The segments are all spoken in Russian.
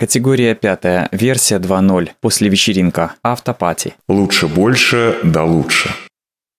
Категория пятая, версия 2.0, после вечеринка, автопати. Лучше больше, да лучше.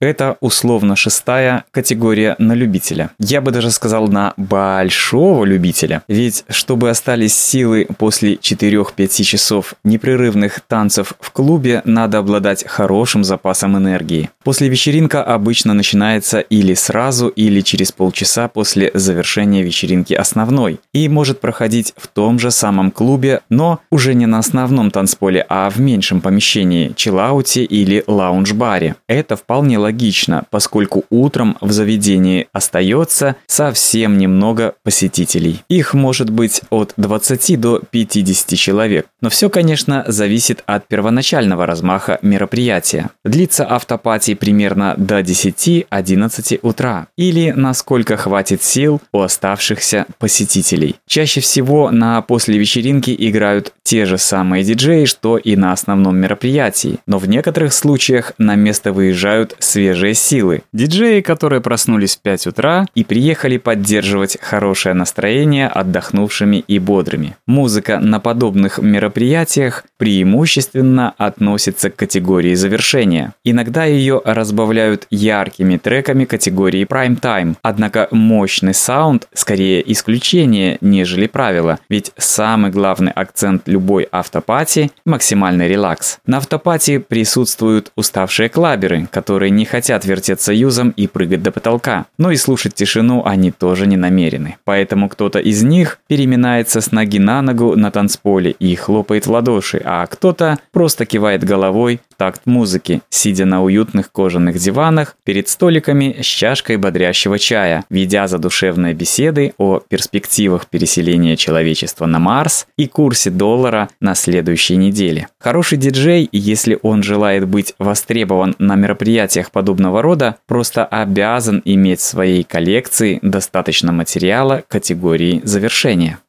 Это условно шестая категория на любителя. Я бы даже сказал на большого любителя. Ведь чтобы остались силы после 4-5 часов непрерывных танцев в клубе, надо обладать хорошим запасом энергии. После вечеринка обычно начинается или сразу, или через полчаса после завершения вечеринки основной. И может проходить в том же самом клубе, но уже не на основном танцполе, а в меньшем помещении, чиллауте или лаунж-баре. Это вполне логично логично, поскольку утром в заведении остается совсем немного посетителей. Их может быть от 20 до 50 человек. Но все, конечно, зависит от первоначального размаха мероприятия. Длится автопатия примерно до 10-11 утра или насколько хватит сил у оставшихся посетителей. Чаще всего на после вечеринки играют те же самые диджеи, что и на основном мероприятии, но в некоторых случаях на место выезжают свежие силы. Диджеи, которые проснулись в 5 утра и приехали поддерживать хорошее настроение отдохнувшими и бодрыми. Музыка на подобных мероприятиях преимущественно относится к категории завершения. Иногда ее разбавляют яркими треками категории prime time, однако мощный саунд скорее исключение, нежели правило, ведь самый главный акцент любой автопати – максимальный релакс. На автопати присутствуют уставшие клаберы, которые не хотят вертеться юзом и прыгать до потолка. Но и слушать тишину они тоже не намерены. Поэтому кто-то из них переминается с ноги на ногу на танцполе и хлопает в ладоши, а кто-то просто кивает головой такт музыки, сидя на уютных кожаных диванах перед столиками с чашкой бодрящего чая, ведя задушевные беседы о перспективах переселения человечества на Марс и курсе доллара на следующей неделе. Хороший диджей, если он желает быть востребован на мероприятиях подобного рода просто обязан иметь в своей коллекции достаточно материала категории завершения.